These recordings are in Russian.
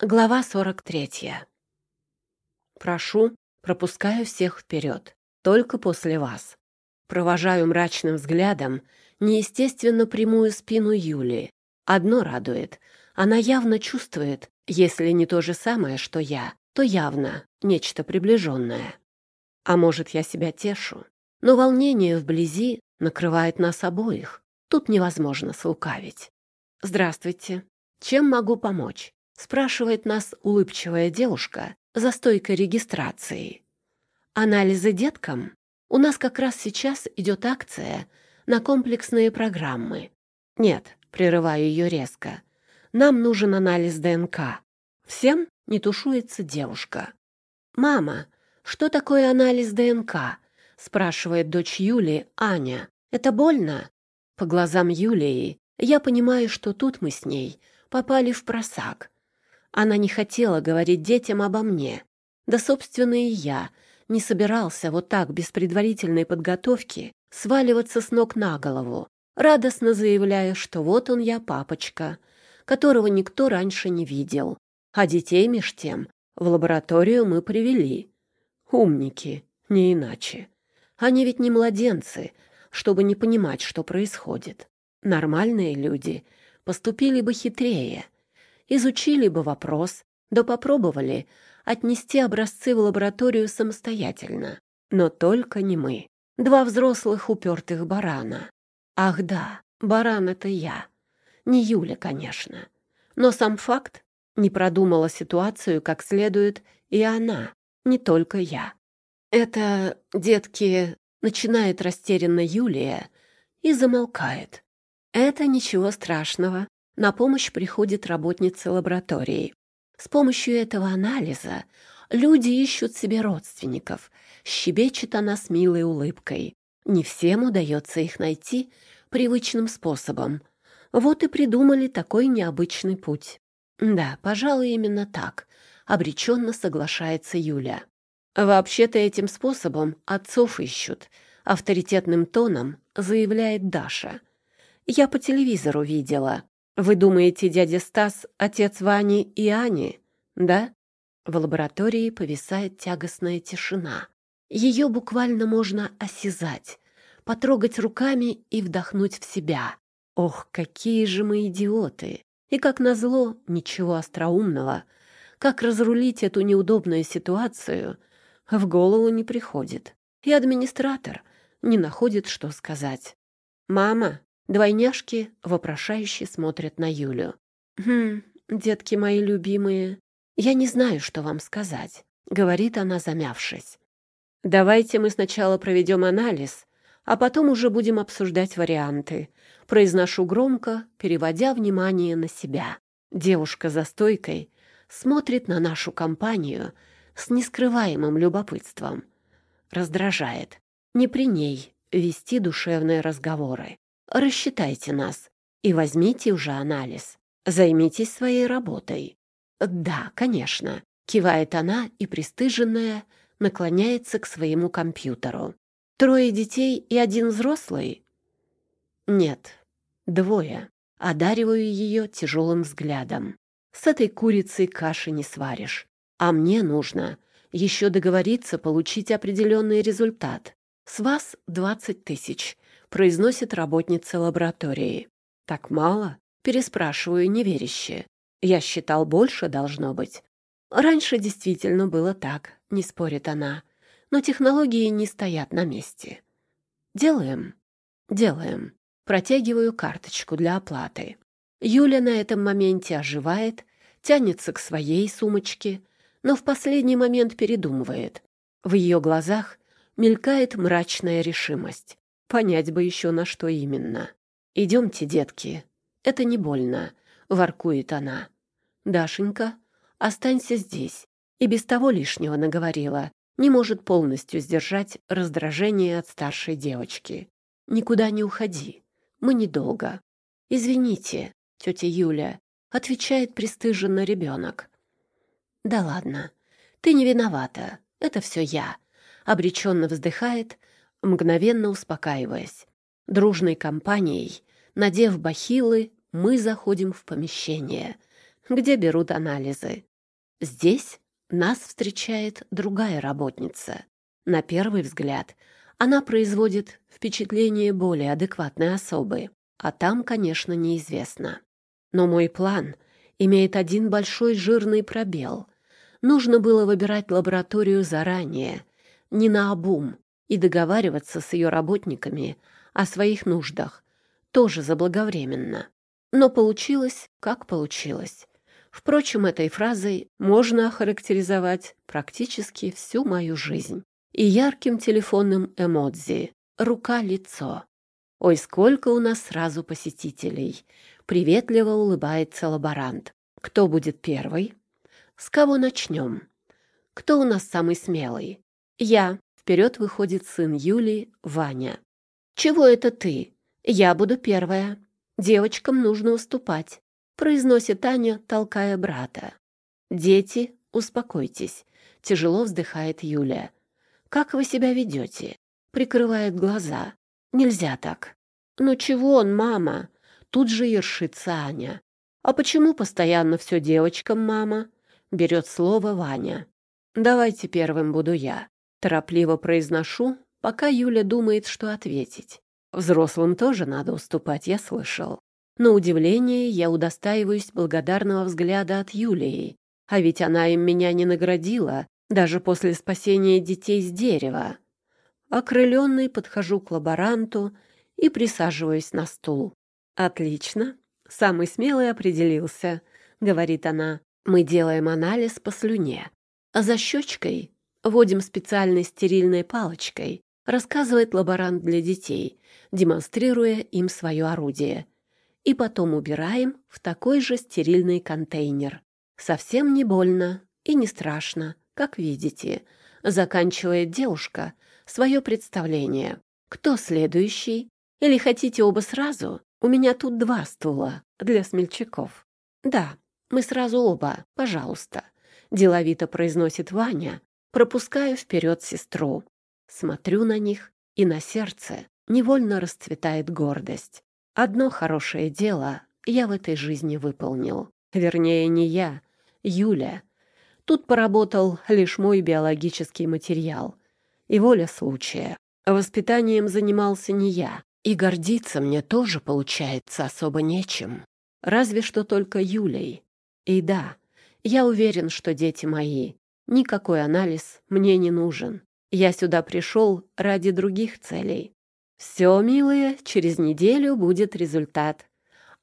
Глава 43. Прошу, пропускаю всех вперед. Только после вас. Провожаю мрачным взглядом неестественно прямую спину Юли. Одно радует. Она явно чувствует, если не то же самое, что я, то явно нечто приближенное. А может, я себя тешу. Но волнение вблизи накрывает нас обоих. Тут невозможно слукавить. «Здравствуйте. Чем могу помочь?» Спрашивает нас улыбчивая девушка за стойкой регистрации. Анализы деткам? У нас как раз сейчас идет акция на комплексные программы. Нет, прерываю ее резко. Нам нужен анализ ДНК. Всем не тушуется девушка. «Мама, что такое анализ ДНК?» спрашивает дочь Юли, Аня. «Это больно?» По глазам Юлии я понимаю, что тут мы с ней попали в просак. Она не хотела говорить детям обо мне. Да, собственно, и я не собирался вот так, без предварительной подготовки, сваливаться с ног на голову, радостно заявляя, что вот он я, папочка, которого никто раньше не видел. А детей меж тем в лабораторию мы привели. Умники, не иначе. Они ведь не младенцы, чтобы не понимать, что происходит. Нормальные люди поступили бы хитрее — изучили бы вопрос, да попробовали отнести образцы в лабораторию самостоятельно. Но только не мы. Два взрослых упертых барана. Ах да, баран — это я. Не Юля, конечно. Но сам факт не продумала ситуацию как следует и она, не только я. Это, детки, начинает растерянно Юлия и замолкает. Это ничего страшного, на помощь приходит работница лаборатории. С помощью этого анализа люди ищут себе родственников. Щебечет она с милой улыбкой. Не всем удается их найти привычным способом. Вот и придумали такой необычный путь. Да, пожалуй, именно так. Обреченно соглашается Юля. Вообще-то этим способом отцов ищут. Авторитетным тоном заявляет Даша. Я по телевизору видела. Вы думаете, дядя Стас — отец Вани и Ани, да? В лаборатории повисает тягостная тишина. Ее буквально можно осязать, потрогать руками и вдохнуть в себя. Ох, какие же мы идиоты! И, как назло, ничего остроумного. Как разрулить эту неудобную ситуацию, в голову не приходит. И администратор не находит, что сказать. «Мама, Двойняшки вопрошающе смотрят на Юлю. «Хм, детки мои любимые, я не знаю, что вам сказать», — говорит она, замявшись. «Давайте мы сначала проведем анализ, а потом уже будем обсуждать варианты», — произношу громко, переводя внимание на себя. Девушка за стойкой смотрит на нашу компанию с нескрываемым любопытством. Раздражает. Не при ней вести душевные разговоры. Рассчитайте нас и возьмите уже анализ. Займитесь своей работой. Да, конечно, кивает она и пристыженная наклоняется к своему компьютеру. Трое детей и один взрослый? Нет, двое. Одариваю ее тяжелым взглядом. С этой курицей каши не сваришь. А мне нужно еще договориться получить определенный результат. С вас двадцать тысяч произносит работница лаборатории. «Так мало?» — переспрашиваю неверяще. «Я считал, больше должно быть». «Раньше действительно было так», — не спорит она. «Но технологии не стоят на месте». «Делаем?» «Делаем». Протягиваю карточку для оплаты. Юля на этом моменте оживает, тянется к своей сумочке, но в последний момент передумывает. В ее глазах мелькает мрачная решимость. Понять бы еще, на что именно. «Идемте, детки. Это не больно», — воркует она. «Дашенька, останься здесь». И без того лишнего наговорила. Не может полностью сдержать раздражение от старшей девочки. «Никуда не уходи. Мы недолго». «Извините, тетя Юля», — отвечает пристыженно ребенок. «Да ладно. Ты не виновата. Это все я», — обреченно вздыхает, мгновенно успокаиваясь. Дружной компанией, надев бахилы, мы заходим в помещение, где берут анализы. Здесь нас встречает другая работница. На первый взгляд она производит впечатление более адекватной особы, а там, конечно, неизвестно. Но мой план имеет один большой жирный пробел. Нужно было выбирать лабораторию заранее, не наобум, и договариваться с ее работниками о своих нуждах, тоже заблаговременно. Но получилось, как получилось. Впрочем, этой фразой можно охарактеризовать практически всю мою жизнь. И ярким телефонным эмодзи «рука-лицо». «Ой, сколько у нас сразу посетителей!» Приветливо улыбается лаборант. «Кто будет первый?» «С кого начнем?» «Кто у нас самый смелый?» «Я». Вперед выходит сын Юли, Ваня. «Чего это ты? Я буду первая. Девочкам нужно уступать», — произносит Аня, толкая брата. «Дети, успокойтесь», — тяжело вздыхает Юля. «Как вы себя ведете?» — прикрывает глаза. «Нельзя так». «Ну чего он, мама?» Тут же ершится Аня. «А почему постоянно все девочкам, мама?» Берет слово Ваня. «Давайте первым буду я». Торопливо произношу, пока Юля думает, что ответить. Взрослым тоже надо уступать, я слышал. На удивление я удостаиваюсь благодарного взгляда от Юлии, а ведь она им меня не наградила, даже после спасения детей с дерева. Окрыленный подхожу к лаборанту и присаживаюсь на стул. «Отлично. Самый смелый определился», — говорит она. «Мы делаем анализ по слюне, а за щечкой Водим специальной стерильной палочкой, рассказывает лаборант для детей, демонстрируя им свое орудие. И потом убираем в такой же стерильный контейнер. Совсем не больно и не страшно, как видите. Заканчивает девушка свое представление. Кто следующий? Или хотите оба сразу? У меня тут два стула для смельчаков. Да, мы сразу оба, пожалуйста. Деловито произносит Ваня, Пропускаю вперед сестру. Смотрю на них, и на сердце невольно расцветает гордость. Одно хорошее дело я в этой жизни выполнил. Вернее, не я, Юля. Тут поработал лишь мой биологический материал. И воля случая. Воспитанием занимался не я. И гордиться мне тоже, получается, особо нечем. Разве что только Юлей. И да, я уверен, что дети мои Никакой анализ мне не нужен. Я сюда пришел ради других целей. Все, милые, через неделю будет результат.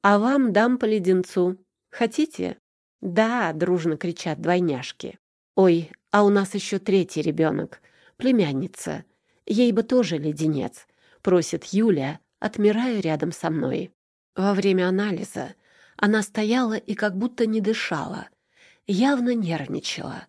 А вам дам по леденцу. Хотите? Да, дружно кричат двойняшки. Ой, а у нас еще третий ребенок, племянница. Ей бы тоже леденец, просит Юля, отмирая рядом со мной. Во время анализа она стояла и как будто не дышала, явно нервничала.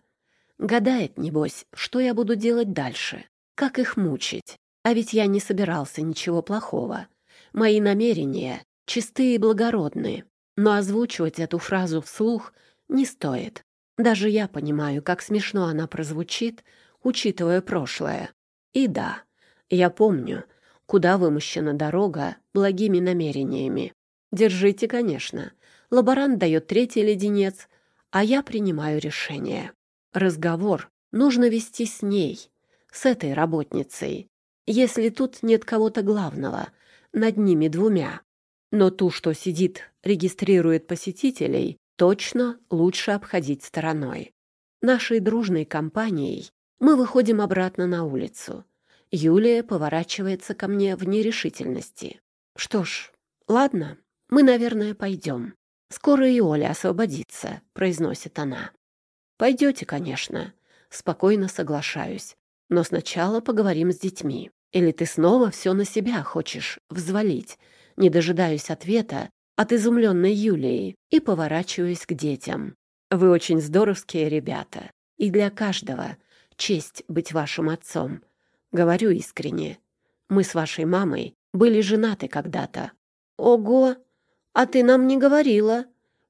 Гадает, небось, что я буду делать дальше, как их мучить. А ведь я не собирался ничего плохого. Мои намерения чистые и благородные, но озвучивать эту фразу вслух не стоит. Даже я понимаю, как смешно она прозвучит, учитывая прошлое. И да, я помню, куда вымощена дорога благими намерениями. Держите, конечно. Лаборант дает третий леденец, а я принимаю решение. Разговор нужно вести с ней, с этой работницей, если тут нет кого-то главного, над ними двумя. Но ту, что сидит, регистрирует посетителей, точно лучше обходить стороной. Нашей дружной компанией мы выходим обратно на улицу. Юлия поворачивается ко мне в нерешительности. Что ж, ладно, мы, наверное, пойдем. Скоро и Оля освободится, произносит она. Пойдете, конечно. Спокойно соглашаюсь. Но сначала поговорим с детьми. Или ты снова все на себя хочешь взвалить? Не дожидаюсь ответа от изумленной Юлии и поворачиваюсь к детям. Вы очень здоровские ребята. И для каждого честь быть вашим отцом. Говорю искренне. Мы с вашей мамой были женаты когда-то. Ого! А ты нам не говорила.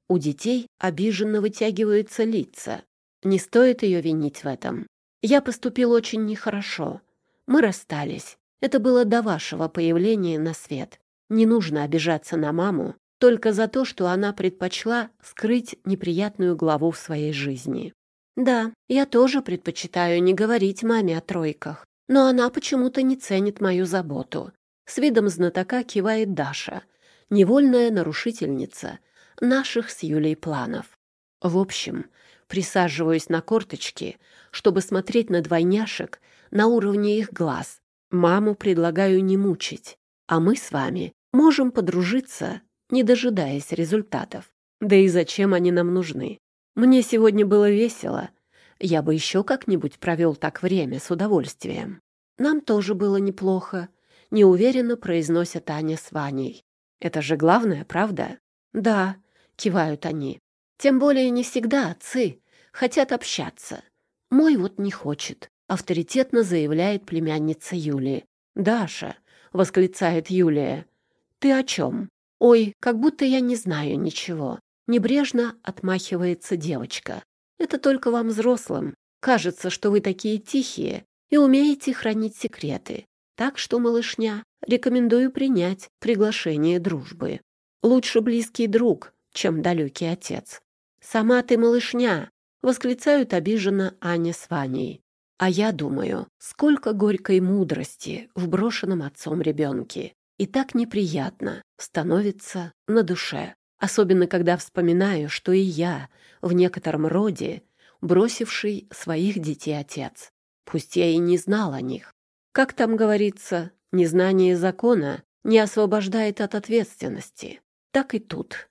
У детей обиженно вытягиваются лица. Не стоит ее винить в этом. Я поступил очень нехорошо. Мы расстались. Это было до вашего появления на свет. Не нужно обижаться на маму только за то, что она предпочла скрыть неприятную главу в своей жизни. Да, я тоже предпочитаю не говорить маме о тройках, но она почему-то не ценит мою заботу. С видом знатока кивает Даша, невольная нарушительница наших с Юлей планов. В общем, присаживаюсь на корточки, чтобы смотреть на двойняшек на уровне их глаз. Маму предлагаю не мучить, а мы с вами можем подружиться, не дожидаясь результатов. Да и зачем они нам нужны? Мне сегодня было весело. Я бы еще как-нибудь провел так время с удовольствием. Нам тоже было неплохо. Неуверенно произносят Аня с Ваней. Это же главное, правда? Да, кивают они. Тем более не всегда отцы хотят общаться. Мой вот не хочет, авторитетно заявляет племянница Юлии. «Даша», — восклицает Юлия, — «ты о чем?» «Ой, как будто я не знаю ничего». Небрежно отмахивается девочка. «Это только вам, взрослым. Кажется, что вы такие тихие и умеете хранить секреты. Так что, малышня, рекомендую принять приглашение дружбы. Лучше близкий друг, чем далекий отец. «Сама ты малышня!» — восклицают обиженно Аня с Ваней. А я думаю, сколько горькой мудрости в брошенном отцом ребенке. И так неприятно становится на душе. Особенно, когда вспоминаю, что и я, в некотором роде, бросивший своих детей отец. Пусть я и не знал о них. Как там говорится, незнание закона не освобождает от ответственности. Так и тут.